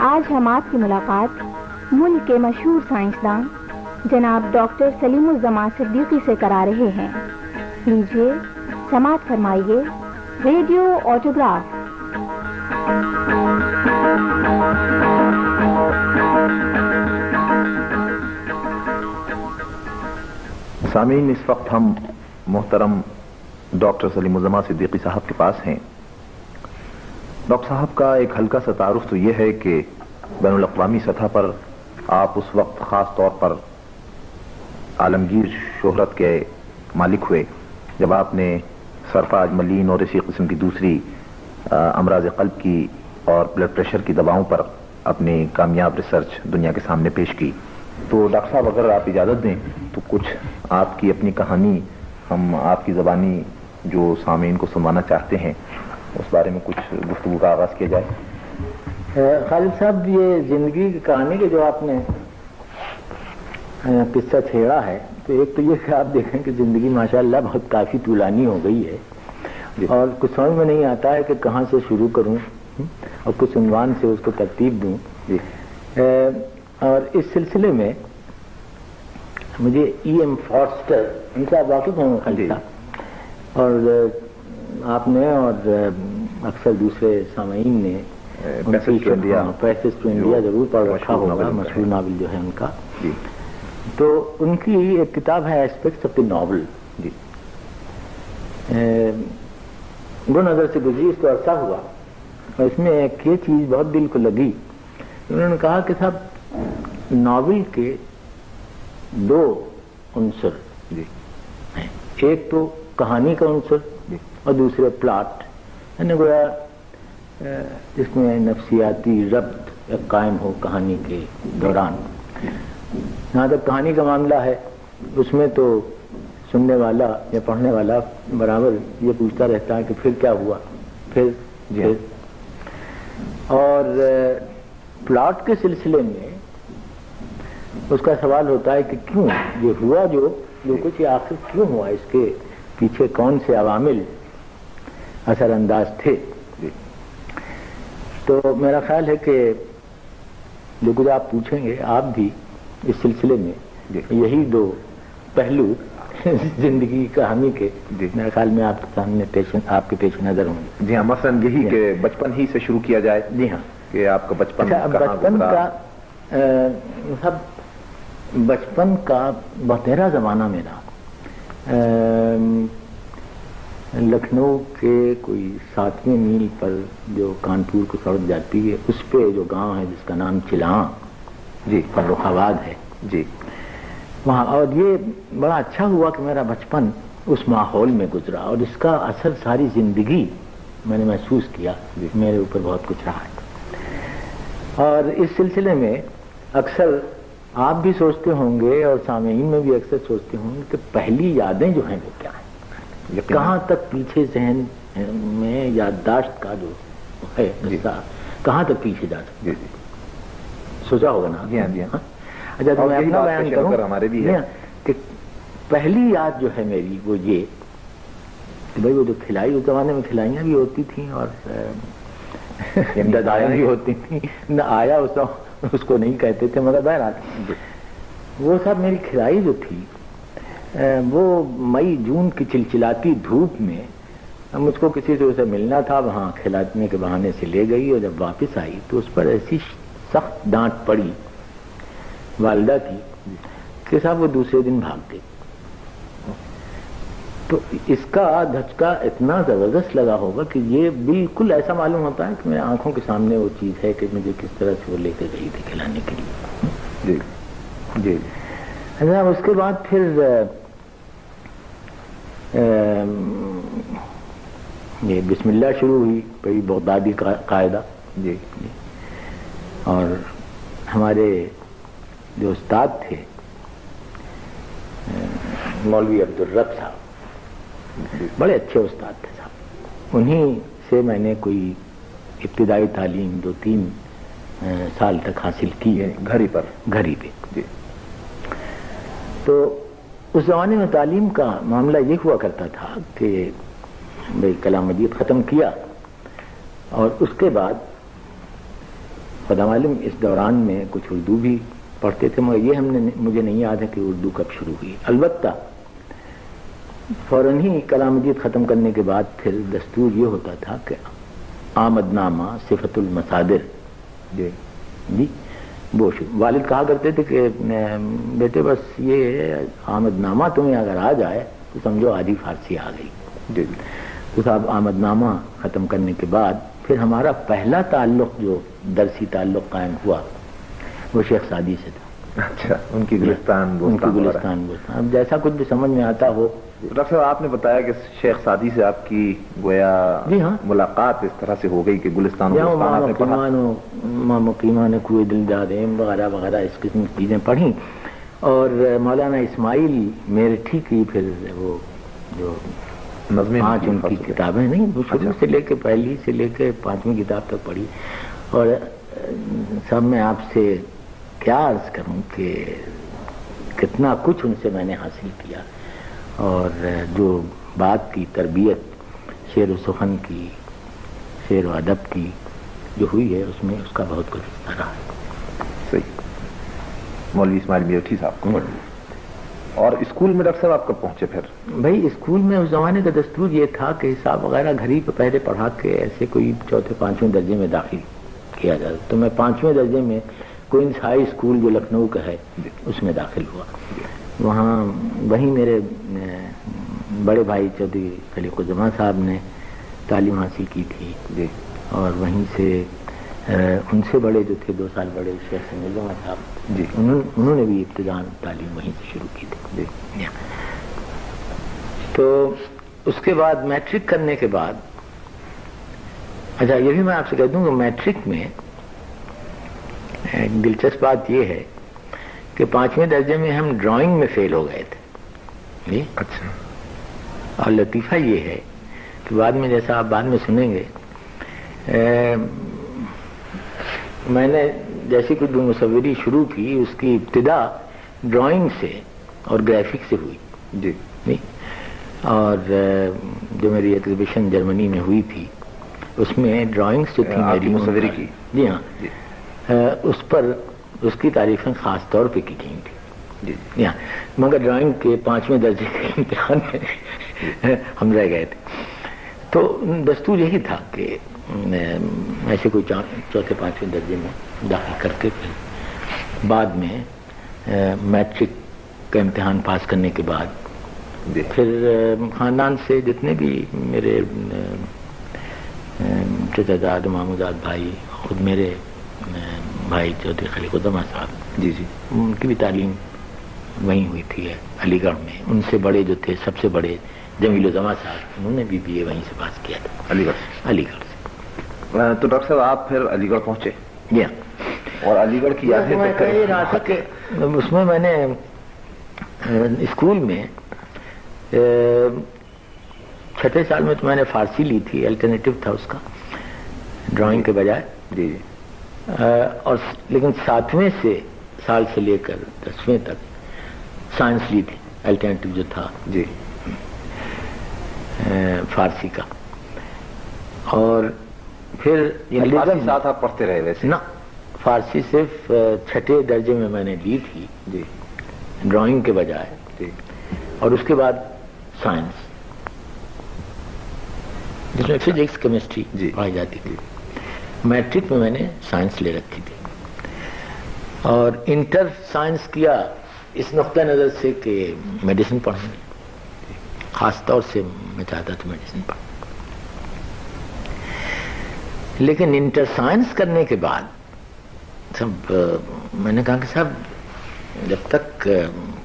آج ہم آپ کی ملاقات ملک کے مشہور سائنسدان جناب ڈاکٹر سلیم الزما صدیقی سے کرا رہے ہیں۔ لیجیے سماعت فرمائیے، ریڈیو آٹوگراف۔ سامعین، اس وقت ہم محترم ڈاکٹر سلیم الزما صدیقی صاحب کے پاس ہیں۔ ڈاکٹر صاحب کا ایک ہلکا سا تعارف تو یہ ہے کہ بین الاقوامی سطح پر آپ اس وقت خاص طور پر عالمگیر شہرت کے مالک ہوئے، جب آپ نے سرفاج ملین اور اسی قسم کی دوسری امراض قلب کی اور بلڈ پریشر کی دواؤں پر اپنی کامیاب ریسرچ دنیا کے سامنے پیش کی۔ تو ڈاکٹر صاحب، اگر آپ اجازت دیں تو کچھ آپ کی اپنی کہانی، ہم آپ کی زبانی جو سامعین کو سنوانا چاہتے ہیں اس بارے میں کچھ گفتگو کا آغاز کیا جائے۔ خالد صاحب یہ زندگی کی کہانی کے جو آپ نے قصہ چھیڑا ہے تو ایک تو یہ کہ آپ دیکھیں کہ زندگی ماشاءاللہ بہت کافی طولانی ہو گئی ہے۔ اور کچھ سمجھ میں نہیں آتا ہے کہ کہاں سے شروع کروں اور کچھ عنوان سے اس کو ترتیب دوں۔ اور اس سلسلے میں مجھے ای ایم فارسٹر ان سے آپ واقف ہوں خالد صاحب اور آپ نے اور اکثر دوسرے سامعین نے پیسز ٹو انڈیا ضرور پڑھ رکھا ہوگا مشہور ناول جو ہے ان کا۔ تو ان کی ایک کتاب ہے ایسپیکٹس آف دی ناول جی۔ دو نظر سے گزری اس کو عرصہ ہوا۔ اور اس میں ایک یہ چیز بہت دل کو لگی۔ انہوں نے کہا کہ صاحب ناول کے دو عنصر جی۔ ایک تو کہانی کا عنصر اور دوسرے پلاٹ۔ یعنی گویا جس میں نفسیاتی ربط قائم ہو کہانی کے دوران۔ جہاں تک کہانی کا معاملہ ہے۔ اس میں تو سننے والا یا پڑھنے والا برابر یہ پوچھتا رہتا ہے کہ پھر کیا ہوا؟ پھر جی اور پلاٹ کے سلسلے میں اس کا سوال ہوتا ہے کہ کیوں یہ ہوا جو جو کچھ یہ آخر کیوں ہوا؟ اس کے پیچھے کون سے عوامل اثر انداز تھے تو میرا خیال ہے کہ جو کچھ آپ پوچھیں گے آپ بھی اس سلسلے میں یہی دو پہلو زندگی کہانی کے میرے خیال میں آپ کے سامنے آپ کے پیش نظر ہوں گے۔ جی ہاں مثلاً یہی کہ بچپن ہی سے شروع کیا جائے۔ جی ہاں۔ کہ آپ کا بچپن بچپن کا سب بچپن کا بہترا زمانہ میرا۔ لکھنؤ کے کوئی ساتویں میل پر جو کانپور کو سڑک جاتی ہے اس پہ جو گاؤں ہے جس کا نام چلاں جی۔ فروخ آباد ہے۔ جی۔ وہاں اور یہ بڑا اچھا ہوا کہ میرا بچپن اس ماحول میں گزرا اور اس کا اثر ساری زندگی میں نے محسوس کیا۔ جی۔ میرے اوپر بہت کچھ رہا ہے۔ اور اس سلسلے میں اکثر آپ بھی سوچتے ہوں گے اور سامعین میں بھی اکثر سوچتے ہوں گے کہ پہلی یادیں جو ہیں وہ کیا ہیں؟ کہاں تک پیچھے ذہن میں یادداشت کا جو ہے کہاں تک پیچھے جا سکتے جی جی۔ سوچا ہوگا نا؟ جی ہاں جی ہاں۔ اچھا تو میں اپنا بیان کروں۔ ہمارے بھی ہے۔ کہ پہلی یاد جو ہے میری وہ یہ کہ بھائی وہ جو کھلائی اس زمانے میں کھلائیاں بھی ہوتی تھیں اور ددائیں بھی ہوتی تھیں۔ نہ آیا اس اس کو نہیں کہتے تھے مگر بہرحال وہ سب میری کھلائی جو تھی وہ مئی جون کی چلچلاتی دھوپ میں مجھ کو کسی سے اسے ملنا تھا وہاں کھلانے کے بہانے سے لے گئی اور جب واپس آئی تو اس پر ایسی سخت ڈانٹ پڑی والدہ کی کہ صاحب وہ دوسرے دن بھاگ گئی۔ تو اس کا دھچکا اتنا زبردست لگا ہوگا کہ یہ بالکل ایسا معلوم ہوتا ہے کہ میرے آنکھوں کے سامنے وہ چیز ہے کہ مجھے کس طرح سے وہ لے کے گئی تھی کھلانے کے لیے۔ جی جی۔ اس کے بعد پھر یہ بسم اللہ شروع ہوئی بڑی بغدادی قاعدہ۔ جی،, جی اور ہمارے جو استاد تھے مولوی عبدالرب صاحب۔ بڑے اچھے استاد تھے صاحب۔ انہیں سے میں نے کوئی ابتدائی تعلیم دو تین سال تک حاصل کی ہے، گھر پر، گھر ہی پہ۔ جی۔ تو اس زمانے میں تعلیم کا معاملہ یہ ہوا کرتا تھا کہ بھائی کلام مجید ختم کیا اور اس کے بعد خدا معلوم اس دوران میں کچھ اردو بھی پڑھتے تھے، مگر یہ ہم نے مجھے نہیں یاد ہے کہ اردو کب شروع ہوئی۔ البتہ فوراً ہی کلام مجید ختم کرنے کے بعد پھر دستور یہ ہوتا تھا کہ آمد نامہ صفت المصادر جی جی۔ شروع والد کہا کرتے تھے کہ بیٹے بس یہ آمد نامہ تمہیں اگر آ جائے تو سمجھو آدھی فارسی آ گئی۔ جی۔ تو صاحب آمد نامہ ختم کرنے کے بعد پھر ہمارا پہلا تعلق جو درسی تعلق قائم ہوا وہ شیخ سعدی سے تھا۔ اچھا ان کی گلستان۔ گلستان اب جیسا کچھ بھی سمجھ میں آتا ہو ڈاکٹر صاحب آپ نے بتایا کہ شیخ سعدی سے آپ کی گویا جی ہاں۔ ملاقات اس طرح سے ہو گئی کہ گلستان آپ نے مقیمان کوئے دل دادیم وغیرہ وغیرہ اس قسم کی چیزیں پڑھیں اور مولانا اسماعیل میرے ٹھیک ہی پھر وہ جو پانچ ان کی۔ کتابیں نہیں وہ شروع اچھا۔ سے لے کے پہلی سے لے کے پانچویں کتاب تک پڑھی اور سب میں آپ سے کیا عرض کروں کہ کتنا کچھ ان سے میں نے حاصل کیا اور جو بات کی تربیت شعر و سخن کی شعر و ادب کی جو ہوئی ہے اس میں اس کا بہت کچھ حصہ رہا ہے۔ صحیح۔ مولوی اسماعیل میرٹھی صاحب۔ کو اور اسکول میں ڈاکٹر صاحب آپ کب پہنچے پھر؟ بھائی اسکول میں اس زمانے کا دستور یہ تھا کہ حساب وغیرہ گھر ہی پہ پہلے پڑھا کے ایسے کوئی چوتھے پانچویں درجے میں داخل کیا جاتا تو میں پانچویں درجے میں کوئنس ہائی اسکول جو لکھنؤ کا ہے اس میں داخل ہوا۔ وہاں وہیں میرے بڑے بھائی چودھری خلیق الزمان صاحب نے تعلیم حاصل کی تھی۔ جی۔ اور وہیں سے ان سے بڑے جو تھے دو سال بڑے شیخ سمیل صاحب جی۔ انہوں نے بھی ابتدان تعلیم وہیں سے شروع کی تھی۔ جی۔ تو اس کے بعد میٹرک کرنے کے بعد اچھا یہ بھی میں آپ سے کہہ دوں کہ میٹرک میں دلچسپ بات یہ ہے کہ پانچویں درجے میں ہم ڈرائنگ میں فیل ہو گئے تھے۔ جی؟ اچھا۔ اور لطیفہ یہ ہے کہ بعد میں جیسا آپ بعد میں سنیں گے میں نے جیسی کچھ مصوری شروع کی اس کی ابتدا ڈرائنگ سے اور گرافک سے ہوئی۔ جی۔ نہیں اور جو میری ایگزیبیشن جرمنی میں ہوئی تھی اس میں ڈرائنگس جو تھی میری مصوری کی؟ جی ہاں۔ جی۔ اس پر اس کی تعریفیں خاص طور پہ کی گئی تھی جی جی۔ ہاں مگر ڈرائنگ کے پانچویں درجے کے امتحان میں ہم رہ گئے تھے۔ تو دستور یہی تھا کہ ایسے کوئی چوتھے پانچویں درجے میں داخل کر کے پھر بعد میں میٹرک کا امتحان پاس کرنے کے بعد جی۔ پھر خاندان سے جتنے بھی میرے چچا داد محمود بھائی خود میرے بھائی چودھری خلیق الزما صاحب جی جی۔ ان کی بھی تعلیم وہیں ہوئی تھی علی گڑھ میں۔ ان سے بڑے جو تھے سب سے بڑے جمیل الزما صاحب انہوں نے بھی بی اے وہیں سے پاس کیا تھا۔ علی گڑھ سے۔ علی گڑھ سے۔ تو ڈاکٹر صاحب آپ پھر علی گڑھ پہنچے؟ جی ہاں۔ اور علی گڑھ کی یادیں میں تو کہہ ہی رہا تھا کہ اس میں میں نے اسکول میں چھٹے سال میں تو میں نے فارسی لی تھی الٹرنیٹو تھا اس کا ڈرائنگ کے بجائے۔ جی جی۔ اور لیکن ساتویں سے سال سے لے کر دسویں تک سائنس لی تھی الٹرنیٹو جو تھا۔ جی۔ فارسی کا۔ اور پھر ساتھ آپ پڑھتے رہے ویسے۔ نہ فارسی صرف چھٹے درجے میں میں نے لی تھی۔ جی۔ ڈرائنگ کے بجائے۔ جی۔ اور اس کے بعد سائنس۔ جس میں فزکس کیمسٹری جی۔ پڑھائی جاتی تھی۔ میٹرک میں میں نے سائنس لے رکھی تھی۔ اور انٹر سائنس کیا اس نقطہ نظر سے کہ میڈیسن پڑھیں خاص طور سے میں چاہتا تھا میڈیسن پڑھوں۔ لیکن انٹر سائنس کرنے کے بعد سب، میں نے کہا کہ صاحب، جب تک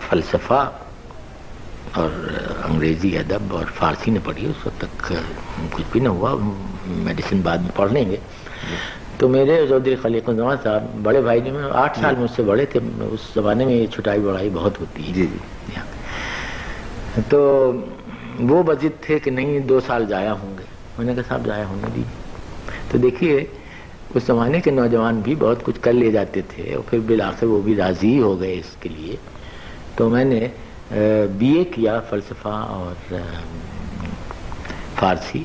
فلسفہ اور انگریزی ادب اور فارسی نے پڑھی، اس وقت تک کچھ بھی نہ ہوا، میڈیسن بعد میں پڑھ لیں گے۔ تو میرے چودھری خلیق الزمان صاحب بڑے بھائی جو میں آٹھ سال مجھ سے بڑے تھے اس زمانے میں یہ چھٹائی بڑائی بہت ہوتی ہے۔ جی جی۔ تو وہ بجد تھے کہ نہیں دو سال ضائع ہوں گے۔ میں نے کہا صاحب ضائع ہونے دی تو دیکھیے اس زمانے کے نوجوان بھی بہت کچھ کر لے جاتے تھے اور پھر بالآخر وہ بھی راضی ہو گئے اس کے لیے۔ تو میں نے بی اے کیا فلسفہ اور فارسی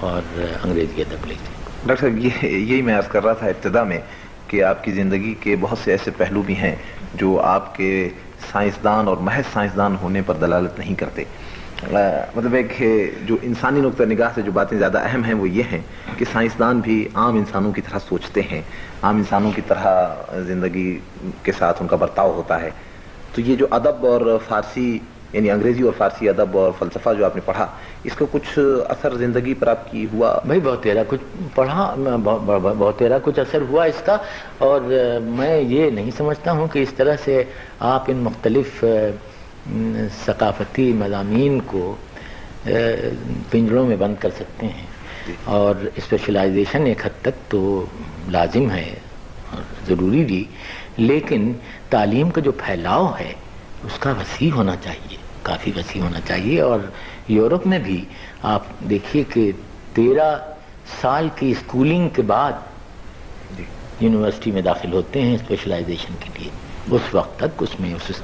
اور انگریزی ادب لے کے ڈاکٹر صاحب، یہ یہی میں عرض کر رہا تھا ابتدا میں کہ آپ کی زندگی کے بہت سے ایسے پہلو بھی ہیں جو آپ کے سائنسدان اور محض سائنسدان ہونے پر دلالت نہیں کرتے۔ مطلب ایک جو انسانی نقطہ نگاہ سے جو باتیں زیادہ اہم ہیں وہ یہ ہیں کہ سائنسدان بھی عام انسانوں کی طرح سوچتے ہیں، عام انسانوں کی طرح زندگی کے ساتھ ان کا برتاؤ ہوتا ہے۔ تو یہ جو ادب اور فارسی یعنی انگریزی اور فارسی ادب اور فلسفہ جو آپ نے پڑھا اس کا کچھ اثر زندگی پر آپ کی ہوا؟ بھائی بہت تیرا کچھ پڑھا بہت تیرا کچھ اثر ہوا اس کا اور میں یہ نہیں سمجھتا ہوں کہ اس طرح سے آپ ان مختلف ثقافتی مضامین کو پنجروں میں بند کر سکتے ہیں۔ جی۔ اور اسپیشلائزیشن ایک حد تک تو لازم ہے اور ضروری بھی لیکن تعلیم کا جو پھیلاؤ ہے اس کا وسیع ہونا چاہیے۔ کافی وسیع ہونا چاہیے اور یورپ میں بھی آپ دیکھیے کہ تیرہ سال کی اسکولنگ کے بعد جی۔ یونیورسٹی میں داخل ہوتے ہیں اسپیشلائزیشن کے لیے۔ اس وقت تک اس میں اس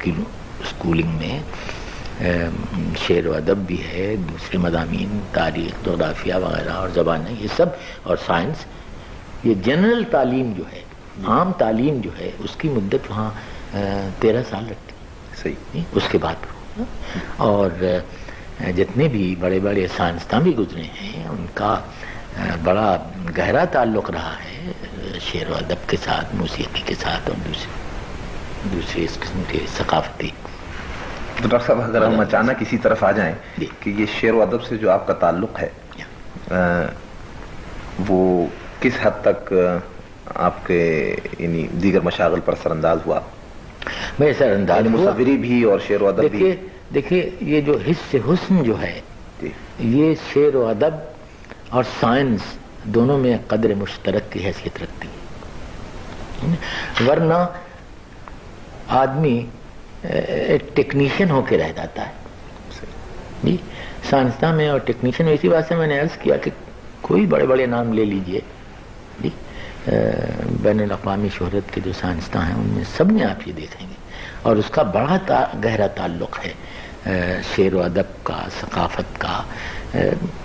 اسکولنگ میں شعر و ادب بھی ہے دوسرے مضامین تاریخ جغرافیہ وغیرہ اور زبانیں یہ سب اور سائنس یہ جنرل تعلیم جو ہے عام تعلیم جو ہے اس کی مدت وہاں تیرہ سال لگتی۔ صحیح۔ اس کے بعد۔ اور جتنے بھی بڑے بڑے سائنسداں بھی گزرے ہیں ان کا بڑا گہرا تعلق رہا ہے شعر و ادب کے ساتھ موسیقی کے ساتھ اور دوسرے دوسرے اس قسم کے ثقافتی۔ ڈاکٹر صاحب اگر ہم اچانک کسی طرف آ جائیں جی۔ کہ یہ شعر و ادب سے جو آپ کا تعلق ہے وہ کس حد تک آپ کے یعنی دیگر مشاغل پر اثر انداز ہوا؟ میں سر انداز یعنی مصوری بھی اور شعر و ادب بھی۔ دیکھیے یہ جو حص حسن جو ہے جی۔ یہ شعر و ادب اور سائنس دونوں میں قدر مشترک کی حیثیت رکھتی ہے۔ ورنہ آدمی ایک ٹیکنیشین ہو کے رہ جاتا ہے۔ جی سائنسدان میں اور ٹیکنیشین میں اسی سے میں نے عرض کیا کہ کوئی بڑے بڑے نام لے لیجیے۔ جی بین الاقوامی شہرت کے جو سائنسداں ہیں ان میں سب میں آپ یہ دیکھیں گے۔ اور اس کا بڑا گہرا تعلق ہے شعر و ادب کا ثقافت کا۔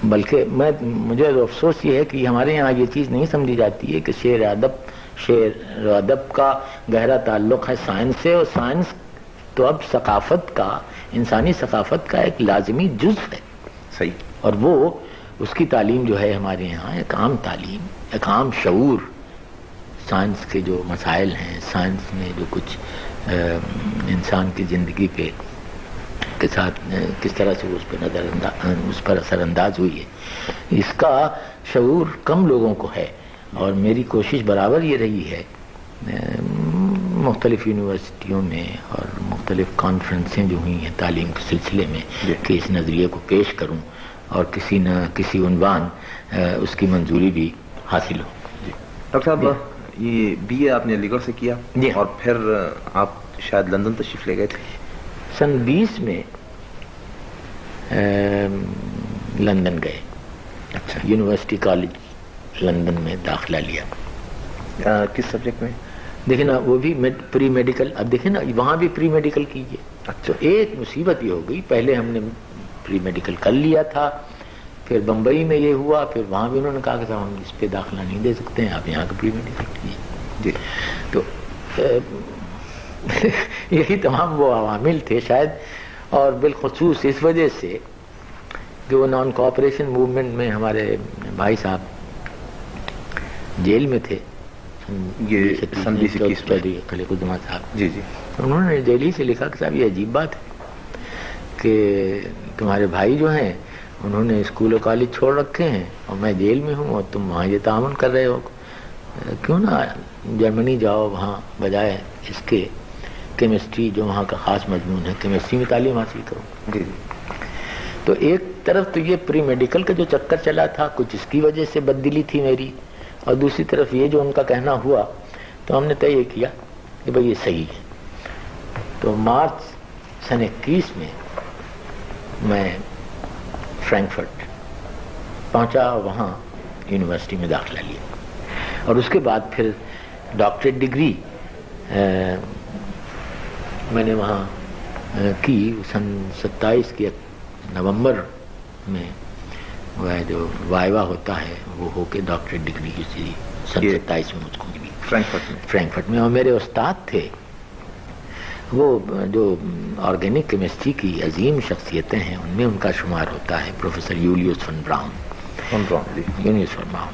بلکہ میں مجھے افسوس یہ ہے کہ ہمارے یہاں یہ چیز نہیں سمجھی جاتی ہے کہ شعر ادب شعر و ادب کا گہرا تعلق ہے۔ سائنس سے اور سائنس تو اب ثقافت کا انسانی ثقافت کا ایک لازمی جز ہے۔ صحیح۔ اور وہ اس کی تعلیم جو ہے ہمارے یہاں ایک عام تعلیم ایک عام شعور سائنس کے جو مسائل ہیں سائنس میں جو کچھ انسان کی زندگی پہ کے ساتھ کس طرح سے اس پہ نظر اس پر اثر انداز ہوئی ہے اس کا شعور کم لوگوں کو ہے اور میری کوشش برابر یہ رہی ہے مختلف یونیورسٹیوں میں اور مختلف کانفرنسیں جو ہوئی ہیں تعلیم کے سلسلے میں جی۔ کہ اس نظریے کو پیش کروں اور کسی نہ کسی عنوان اس کی منظوری بھی حاصل ہو جی۔ ڈاکٹر صاحب جی۔ یہ بی اے آپ نے علی گڑھ سے کیا جی اور پھر آپ شاید لندن تشریف لے گئے تھے۔ سن بیس میں لندن گئے۔ اچھا۔ یونیورسٹی کالج لندن میں داخلہ لیا۔ کس سبجیکٹ میں؟ دیکھیں نا وہ بھی پری میڈیکل اب دیکھیں نا وہاں بھی پری میڈیکل کیجیے۔ اچھا۔ ایک مصیبت یہ ہو گئی پہلے ہم نے پری میڈیکل کر لیا تھا۔ پھر بمبئی میں یہ ہوا پھر وہاں بھی انہوں نے کہا کہ ہم اس پہ داخلہ نہیں دے سکتے ہیں آپ یہاں کا پری میڈیکل جی۔ تو یہی تمام وہ عوامل تھے شاید اور بالخصوص اس وجہ سے کہ وہ نان کوآپریشن موومنٹ میں ہمارے بھائی صاحب جیل میں تھے۔ صاحب۔ جی جی۔ انہوں نے دہلی سے لکھا کہ صاحب یہ عجیب بات ہے کہ تمہارے بھائی جو ہیں انہوں نے اسکول و کالج چھوڑ رکھے ہیں اور میں جیل میں ہوں اور تم وہاں یہ تعاون کر رہے ہو۔ کیوں نہ جرمنی جاؤ وہاں بجائے اس کے کیمسٹری جو وہاں کا خاص مضمون ہے کیمسٹری میں تعلیم حاصل کرو۔ جی تو ایک طرف تو یہ پری میڈیکل کا جو چکر چلا تھا کچھ اس کی وجہ سے بدلی تھی میری اور دوسری طرف یہ جو ان کا کہنا ہوا تو ہم نے طے یہ کیا کہ بھائی یہ صحیح ہے۔ تو مارچ سن اکیس میں میں فرینکفرٹ پہنچا وہاں یونیورسٹی میں داخلہ لیا۔ اور اس کے بعد پھر ڈاکٹریٹ ڈگری میں نے وہاں کی۔ سن ستائیس کے نومبر میں وہ جو وائوا ہوتا ہے وہ ہو کے ڈاکٹریٹ ڈگری اسی سن ستائیس میں مجھ کو ملی۔ فرینکفرٹ میں۔ فرینکفرٹ میں۔ اور میرے استاد تھے وہ جو آرگینک کیمسٹری کی عظیم شخصیتیں ہیں ان میں ان کا شمار ہوتا ہے پروفیسر یولیوس فن براؤن۔ رہا ہوں جی۔ یونیس فن براؤن۔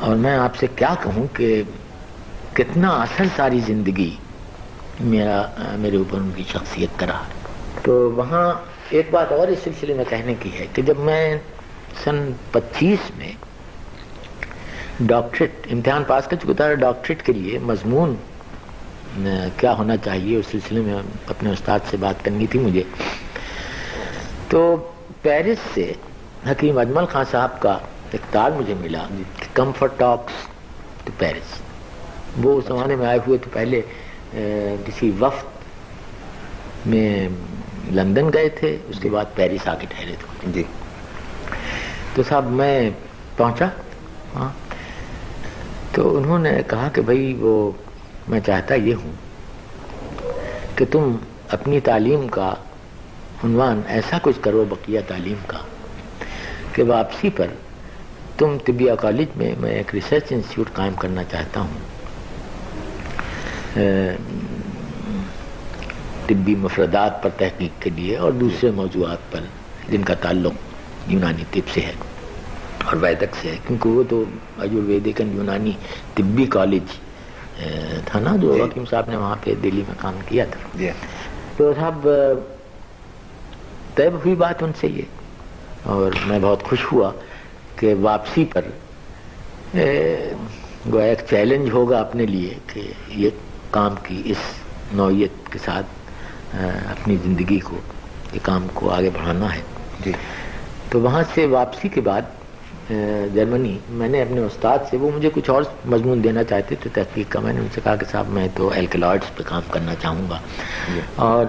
اور میں آپ سے کیا کہوں کہ کتنا اثر ساری زندگی میرا میرے اوپر ان کی شخصیت کا رہا۔ تو وہاں ایک بات اور اس سلسلے میں کہنے کی ہے کہ جب میں سن پچیس میں ڈاکٹریٹ امتحان پاس کر چکا تھا ڈاکٹریٹ کے لیے مضمون کیا ہونا چاہیے اس سلسلے میں اپنے استاد سے بات کرنی تھی مجھے۔ تو پیرس سے حکیم اجمل خان صاحب کا ایک تار مجھے ملا کمفرٹ ٹاکس ٹو پیرس۔ وہ اس زمانے میں آئے ہوئے تو پہلے کسی وفد میں لندن گئے تھے اس کے بعد پیرس آ کے ٹھہرے تھے۔ جی۔ تو صاحب میں پہنچا۔ ہاں۔ تو انہوں نے کہا کہ بھائی وہ میں چاہتا یہ ہوں کہ تم اپنی تعلیم کا عنوان ایسا کچھ کرو، بقیہ تعلیم کا، کہ واپسی پر تم طبیہ کالج میں میں ایک ریسرچ انسٹیٹیوٹ قائم کرنا چاہتا ہوں۔ طبی مفردات پر تحقیق کے لیے اور دوسرے موضوعات پر جن کا تعلق یونانی طب سے ہے اور ویدک سے ہے، کیونکہ وہ تو آیورویدک اینڈ یونانی طبی کالج تھا نا جو حکیم صاحب نے وہاں پہ دلی میں کام کیا تھا۔ جی۔ تو صاحب طے ہوئی بات ان سے یہ اور میں بہت خوش ہوا کہ واپسی پر گویا ایک چیلنج ہوگا اپنے لیے کہ یہ کام کی اس نوعیت کے ساتھ اپنی زندگی کو یہ کام کو آگے بڑھانا ہے۔ جی۔ تو وہاں سے واپسی کے بعد جرمنی۔ میں نے اپنے استاد سے وہ مجھے کچھ اور مضمون دینا چاہتے تھے تحقیق کا۔ میں نے ان سے کہا کہ صاحب میں تو ایلکلائڈس پہ کام کرنا چاہوں گا۔ اور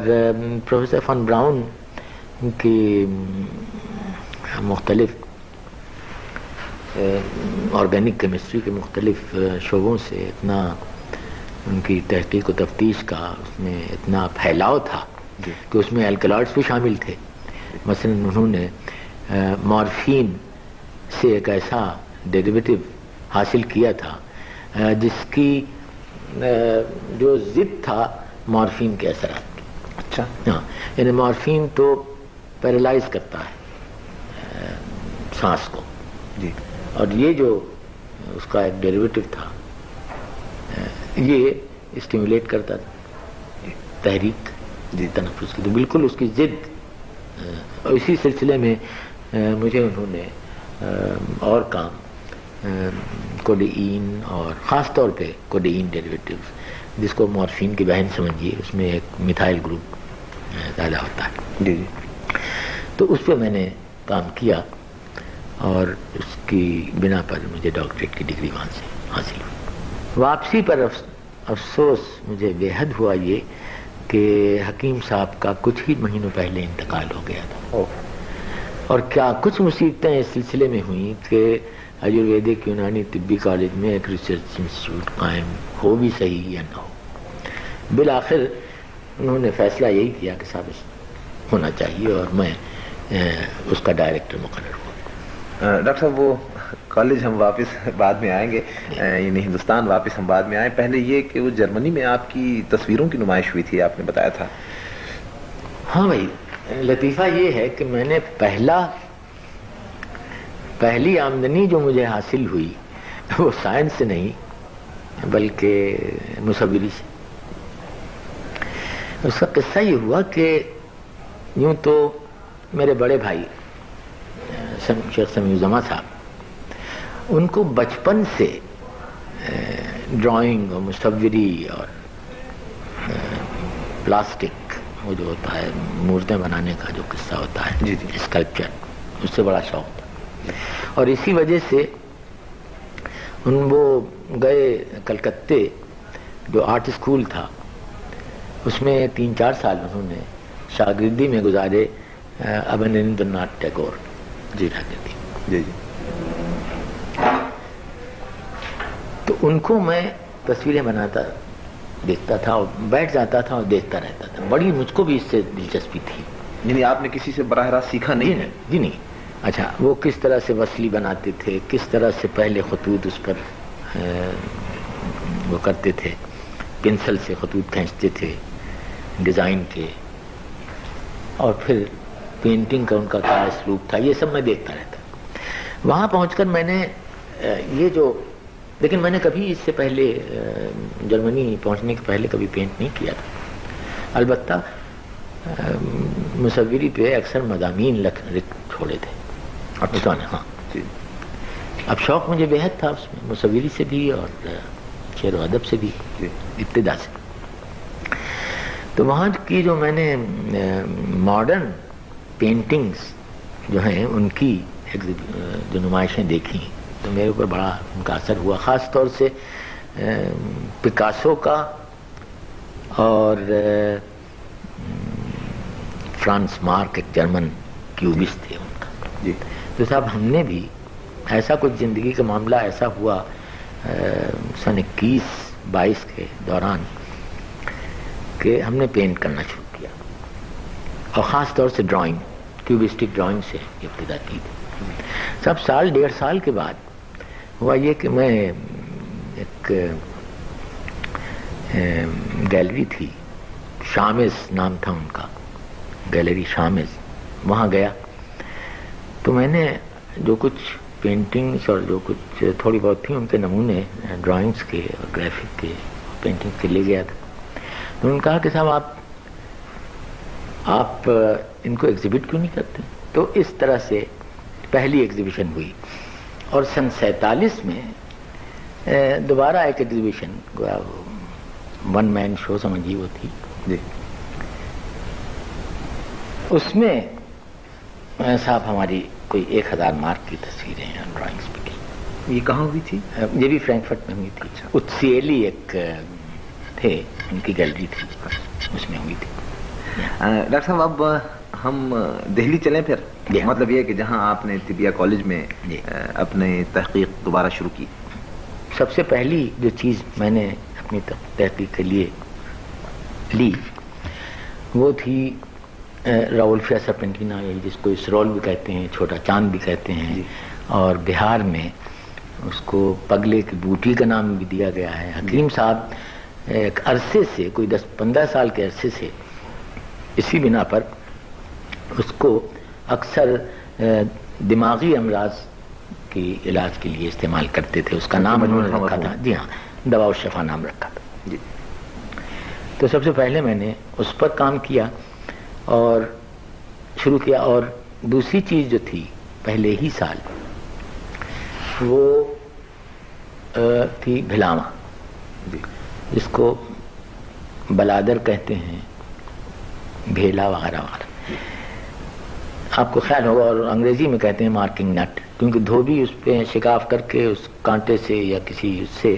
پروفیسر فن براؤن کی مختلف آرگینک کیمسٹری کے مختلف شعبوں سے اتنا ان کی تحقیق و تفتیش کا اس میں اتنا پھیلاؤ تھا کہ اس میں الکلائڈس بھی شامل تھے۔ مثلا انہوں نے مارفین سے ایک ایسا ڈیریویٹو حاصل کیا تھا جس کی جو ضد تھا مارفین کے اثرات اچھا۔ ہاں یعنی مارفین تو پیرالائز کرتا ہے سانس کو۔ جی۔ اور یہ جو اس کا ایک ڈیریویٹو تھا یہ اسٹیمولیٹ کرتا تھا۔ تحریک جی۔ تنفس۔ کی تو بالکل اس کی ضد اور اسی سلسلے میں مجھے انہوں نے اور کام کوڈین اور خاص طور پہ کوڈین ڈیریویٹیوز جس کو مورفین کی بہن سمجھیے اس میں ایک میتھائل گروپ پیدا ہوتا ہے۔ جی جی۔ تو اس پہ میں نے کام کیا اور اس کی بنا پر مجھے ڈاکٹریٹ کی ڈگری وہاں سے حاصل ہوئی۔ واپسی پر افسوس مجھے بے حد ہوا یہ کہ حکیم صاحب کا کچھ ہی مہینوں پہلے انتقال ہو گیا تھا۔ اور کیا کچھ مصیبتیں اس سلسلے میں ہوئیں کہ آیورویدک یونانی طبی کالج میں ایک ریسرچ انسٹیٹیوٹ قائم ہو بھی صحیح یا نہ ہو؟ بالآخر انہوں نے فیصلہ یہی کیا کہ صاحب ہونا چاہیے اور میں اس کا ڈائریکٹر مقرر ہوا ڈاکٹر صاحب وہ کالج ہم واپس بعد میں آئیں گے۔ یعنی ہندوستان واپس ہم بعد میں آئیں۔ پہلے یہ کہ وہ جرمنی میں آپ کی تصویروں کی نمائش ہوئی تھی آپ نے بتایا تھا۔ ہاں بھائی لطیفہ یہ ہے کہ میں نے پہلا پہلی آمدنی جو مجھے حاصل ہوئی وہ سائنس سے نہیں، بلکہ مصوری سے۔ اس کا قصہ یہ ہوا کہ یوں تو میرے بڑے بھائی شیخ سمیع زما صاحب، ان کو بچپن سے ڈرائنگ اور مصوری اور پلاسٹک وہ جو ہوتا ہے مورتیں بنانے کا جو قصہ ہوتا ہے جی جی۔ اسکلپچر اس سے بڑا شوق تھا۔ اور اسی وجہ سے ان وہ گئے کلکتے جو آرٹ اسکول تھا اس میں تین چار سال انہوں نے شاگردی میں گزارے ابنندر ناتھ ٹیگور جی شاگردی جی جی۔ تو ان کو میں تصویریں بناتا دیکھتا تھا اور بیٹھ جاتا تھا اور دیکھتا رہتا تھا۔ بڑی مجھ کو بھی اس سے دلچسپی تھی۔ یعنی آپ نے کسی سے براہ راست سیکھا نہیں ہے؟ جی نہیں۔ اچھا وہ کس طرح سے وصلی بناتے تھے؟ کس طرح سے پہلے خطوط اس پر وہ کرتے تھے؟ پنسل سے خطوط کھینچتے تھے ڈیزائن کے۔ اور پھر پینٹنگ کا ان کا کیا اسلوب تھا؟ یہ سب میں دیکھتا رہتا۔ وہاں پہنچ کر میں نے یہ جو لیکن میں نے کبھی اس سے پہلے جرمنی پہنچنے کے پہلے کبھی پینٹ نہیں کیا تھا۔ البتہ مصوری پہ اکثر مضامین لکھ چھوڑے تھے۔ اچھا۔ ہاں۔ جی۔ اب شوق مجھے بےحد تھا اس میں مصوری سے بھی اور شعر و ادب سے بھی جی۔ ابتدا سے۔ تو وہاں کی جو میں نے ماڈرن پینٹنگس جو ہیں ان کی جو نمائشیں دیکھی۔ تو میرے اوپر بڑا ان کا اثر ہوا خاص طور سے پکاسو کا اور فرانس مارک ایک جرمن کیوبسٹ تھے ان کا۔ جی۔ تو صاحب ہم نے بھی ایسا کچھ زندگی کا معاملہ ایسا ہوا سن اکیس بائیس کے دوران کہ ہم نے پینٹ کرنا شروع کیا۔ اور خاص طور سے ڈرائنگ کیوبسٹک ڈرائنگ سے ابتدا کی تھی۔ سب سال ڈیڑھ سال کے بعد ہوا یہ کہ میں ایک گیلری تھی، شامز نام تھا ان کا، گیلری شامز، وہاں گیا۔ تو میں نے جو کچھ پینٹنگس اور جو کچھ تھوڑی بہت تھی، ان کے نمونے ڈرائنگس کے اور گرافک کے پینٹنگ کے لے گیا تھا۔ تو انہوں نے کہا کہ صاحب، آپ آپ ان کو ایگزیبٹ کیوں نہیں کرتے؟ تو اس طرح سے پہلی ایگزیبیشن ہوئی۔ اور سن سینتالیس میں دوبارہ ایک ایگزیبیشن ون مین شو سمجھیے وہ تھی۔ جی۔ اس میں صاحب ہماری کوئی ایک ہزار مارک کی تصویریں ہیں ڈرائنگس پہ کی یہ کہاں ہوئی تھی؟ یہ بھی فرینکفرٹ میں ہوئی تھی۔ اچھا۔ اتسیلی ایک تھے ان کی گیلری تھی اس میں ہوئی تھی۔ ڈاکٹر صاحب اب ہم دہلی چلیں پھر جی۔ مطلب یہ کہ جہاں آپ نے طبیہ کالج میں جی۔ اپنے تحقیق دوبارہ شروع کی سب سے پہلی جو چیز میں نے اپنی تحقیق کے لیے لی وہ تھی راول فیصر پینٹینا جس کو اسرول بھی کہتے ہیں چھوٹا چاند بھی کہتے ہیں جی۔ اور بہار میں اس کو پگلے کی بوٹی کا نام بھی دیا گیا ہے حکیم صاحب ایک عرصے سے کوئی دس پندرہ سال کے عرصے سے اسی بنا پر اس کو اکثر دماغی امراض کی علاج کے لیے استعمال کرتے تھے۔ اس کا نام انہوں نے رکھا تھا۔ جی ہاں دوا و شفا نام رکھا تھا۔ جی۔ تو سب سے پہلے میں نے اس پر کام کیا اور شروع کیا۔ اور دوسری چیز جو تھی پہلے ہی سال وہ تھی بھلاوا جی۔ جس کو بلادر کہتے ہیں بھیلا وغیرہ وغیرہ۔ آپ کو خیال ہوگا اور انگریزی میں کہتے ہیں مارکنگ نٹ کیونکہ دھوبی اس پہ شکاف کر کے اس کانٹے سے یا کسی اس سے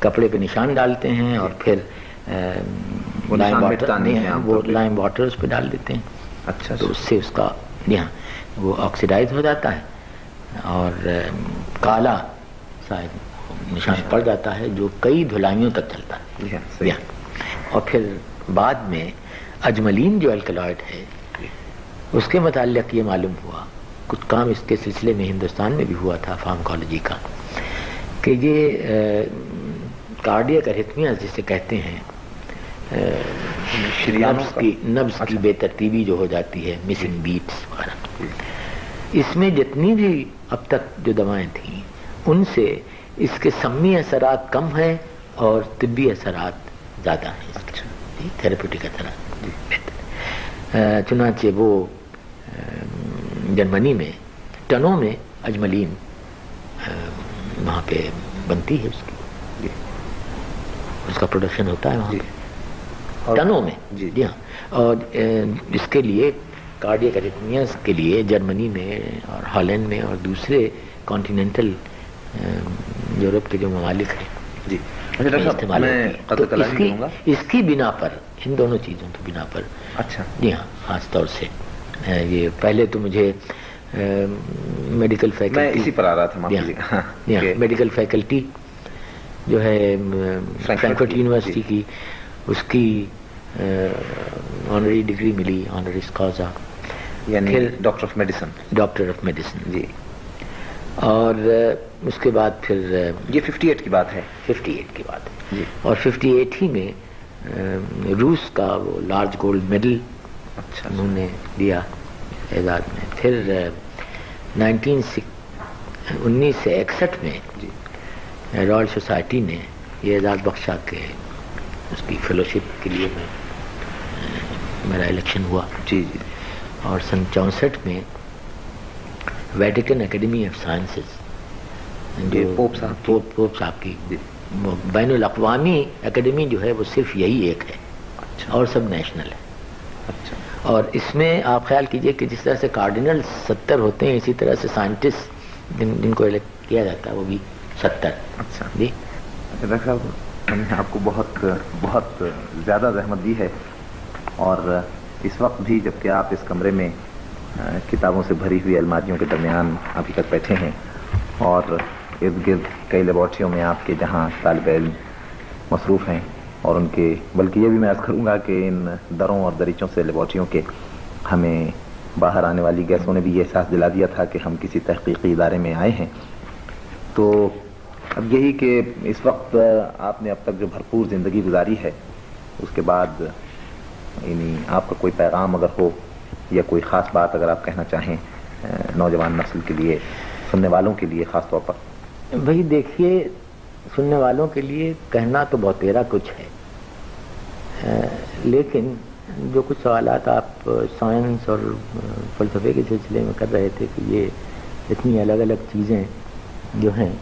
کپڑے پہ نشان ڈالتے ہیں اور پھر لائم واٹر وہ لائم واٹر اس پہ ڈال دیتے ہیں۔ اچھا تو اس سے اس کا جی ہاں وہ آکسیڈائز ہو جاتا ہے اور کالا صاحب نشان پڑ جاتا ہے جو کئی دھلائیوں تک چلتا ہے۔ اور پھر بعد میں اجملین جو الکلائڈ ہے اس کے متعلق یہ معلوم ہوا کچھ کام اس کے سلسلے میں ہندوستان میں بھی ہوا تھا فارمکالوجی کا کہ یہ کارڈیک ارتھمیا جسے کہتے ہیں نبز کی نبز کی بے ترتیبی جو ہو جاتی ہے مسنگ بیٹس وغیرہ۔ اس میں جتنی بھی اب تک جو دوائیں تھیں ان سے اس کے سمی اثرات کم ہیں اور طبی اثرات زیادہ ہیں۔ تھراپیوٹک اثرات۔ چنانچہ وہ جرمنی میں ٹنوں میں اجملین وہاں پہ بنتی ہے اس کی۔ جی۔ اس کا پروڈکشن ہوتا ہے وہاں جی۔ ٹنوں میں۔ جی۔ جی ہاں۔ اور اس کے لیے کارڈیا ریتمیاز کے لیے جرمنی میں اور ہالینڈ میں اور دوسرے کانٹیننٹل یورپ کے جو ممالک ہیں۔ جی۔ استعمال اس کی بنا پر ان دونوں چیزوں کی بنا پر۔ اچھا۔ جی ہاں خاص طور سے۔ یہ پہلے تو مجھے میڈیکل فیکلٹی اسی پر آ رہا تھا میڈیکل فیکلٹی جو ہے فرینکفرٹ یونیورسٹی کی اس کی آنری ڈگری ملی آنری اسکازا یعنی doctor of medicine doctor of medicine جی۔ اور اس کے بعد پھر یہ ففٹی ایٹ کی بات ہے۔ ففٹی ایٹ کی بات ہے۔ جی۔ اور ففٹی ایٹ ہی میں روس کا وہ لارج گولڈ میڈل اچھا انہوں نے دیا اعزاز میں۔ پھر نائنٹین انیس سے اکسٹھ میں جی۔ رائل سوسائٹی نے یہ اعزاز بخشا کہ اس کی فیلوشپ کے لیے میں میرا الیکشن ہوا۔ جی جی۔ اور سن چونسٹھ میں ویٹیکن اکیڈمی آف سائنسز یہ پوپ صاحب؟ پوپ پوپ صاحب کی۔ جی۔ بین الاقوامی اکیڈمی جو ہے وہ صرف یہی ایک ہے۔ اچھا۔ اور سب نیشنل ہے۔ اچھا۔ اور اس میں آپ خیال کیجیے کہ جس طرح سے کارڈینل ستر ہوتے ہیں اسی طرح سے سائنٹسٹ جن جن کو الیکٹ کیا جاتا ہے وہ بھی ستر۔ اچھا۔ جی؟ اچھا ڈاکٹر صاحب ہم نے آپ کو بہت بہت زیادہ زحمت دی ہے اور اس وقت بھی جبکہ آپ اس کمرے میں کتابوں سے بھری ہوئی الماریوں کے درمیان ابھی تک بیٹھے ہیں اور ارد گرد کئی لیبارٹریوں میں آپ کے جہاں طالب علم مصروف ہیں۔ اور ان کے، بلکہ یہ بھی میں عرض کروں گا کہ ان دروں اور دریچوں سے لیبارٹریوں کے ہمیں باہر آنے والی گیسوں نے بھی یہ احساس دلا دیا تھا کہ ہم کسی تحقیقی ادارے میں آئے ہیں۔ تو اب یہی کہ اس وقت آپ نے اب تک جو بھرپور زندگی گزاری ہے، اس کے بعد یعنی آپ کا کوئی پیغام اگر ہو یا کوئی خاص بات اگر آپ کہنا چاہیں، نوجوان نسل کے لیے، سننے والوں کے لیے خاص طور پر۔ بھائی دیکھیے، سننے والوں کے لیے کہنا تو بہت تیرا کچھ ہے۔ لیکن جو کچھ سوالات آپ سائنس اور فلسفے کے سلسلے میں کر رہے تھے کہ یہ اتنی الگ الگ چیزیں جو ہیں،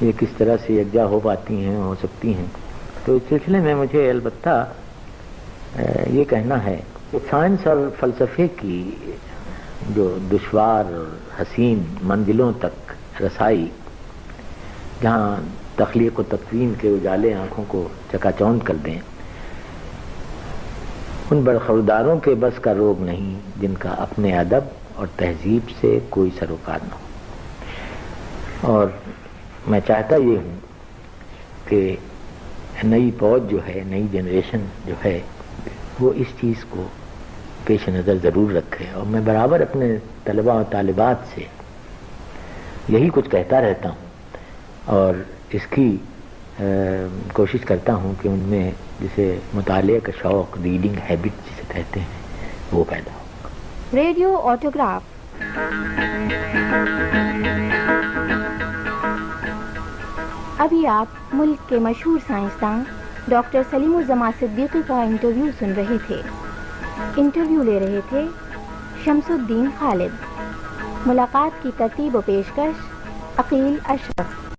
یہ کس طرح سے یکجا ہو پاتی ہیں، ہو سکتی ہیں۔ تو اس سلسلے میں مجھے البتہ یہ کہنا ہے کہ سائنس اور فلسفے کی جو دشوار اور حسین منزلوں تک رسائی، جہاں تخلیق و تقویم کے اجالے آنکھوں کو چکا چوند کر دیں۔ ان برخورداروں کے بس کا روگ نہیں، جن کا اپنے ادب اور تہذیب سے کوئی سروکار نہ ہو۔ اور میں چاہتا یہ ہوں کہ نئی فوج جو ہے، نئی جنریشن جو ہے، وہ اس چیز کو پیش نظر ضرور رکھے۔ اور میں برابر اپنے طلباء و طالبات سے یہی کچھ کہتا رہتا ہوں۔ اور اس کی کوشش کرتا ہوں کہ ان میں جسے مطالعے کا شوق، ریڈنگ ہیبٹ جسے کہتے ہیں، وہ پیدا ہو ریڈیو آٹوگراف۔ ابھی آپ ملک کے مشہور سائنسدان ڈاکٹر سلیم الزما صدیقی کا انٹرویو سن رہے تھے۔ انٹرویو لے رہے تھے شمس الدین خالد۔ ملاقات کی ترتیب و پیشکش عقیل اشرف۔